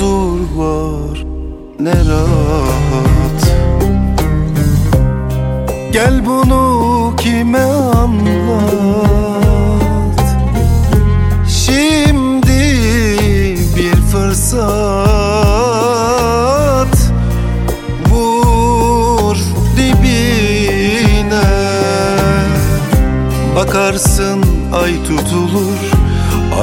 huzur var ne rahat. Gel bunu kime anlat? Şimdi bir fırsat. Vur dibine. Bakarsın ay tutulur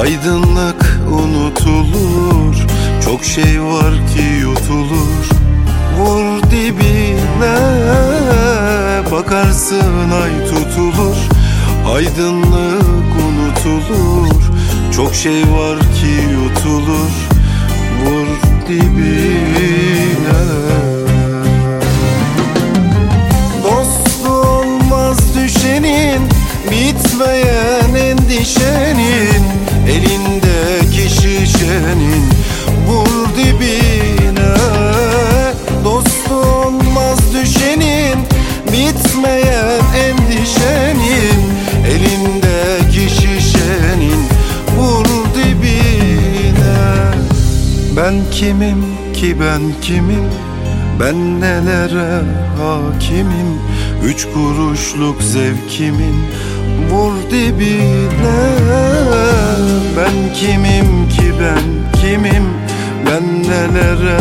Aydınlık unutulur. Çok şey var ki yutulur Vur dibine. Bakarsın ay tutulur Aydınlık unutulur. Çok şey var ki yutulur Vur dibine. Dostu olmaz düşenin Bitmeyen endişenin Vur dibine. Dostu olmaz düşenin Bitmeyen endişenin. Elindeki şişenin Vur dibine. Ben kimim ki ben kimim? Ben nelere hakimim? Üç kuruşluk zevkimin Vur dibine. Ben kimim ki ben kimim Ben nelere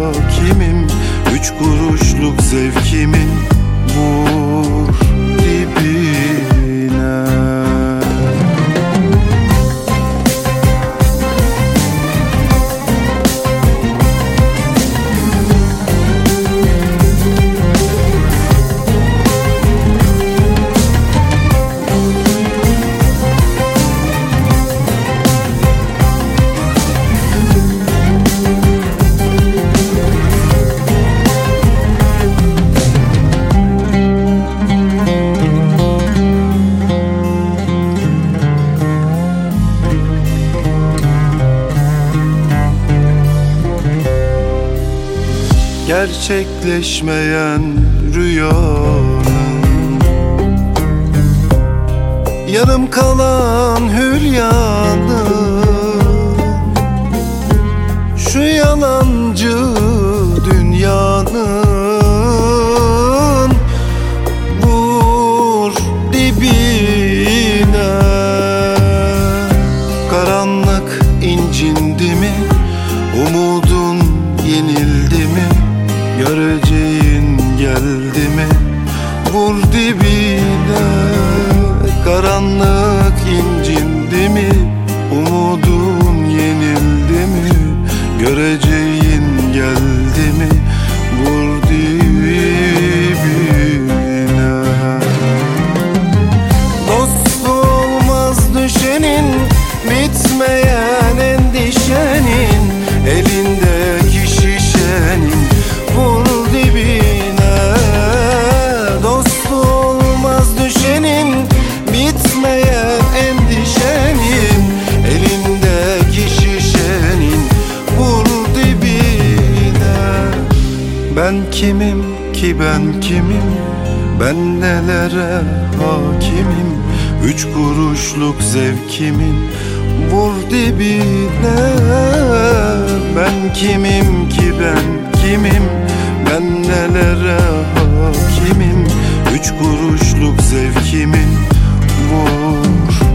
hakimim? Üç kuruşluk zevkimin Gerçekleşmeyen rüyanın Yarım kalan hülyanın Şu yalancı geldi mi? Vur dibine Karanlık Ben kimim ki ben kimim? Ben nelere hakimim? Üç kuruşluk zevkimin Vur dibine. Ben kimim ki ben kimim? Ben nelere hakimim? Üç kuruşluk zevkimin Vur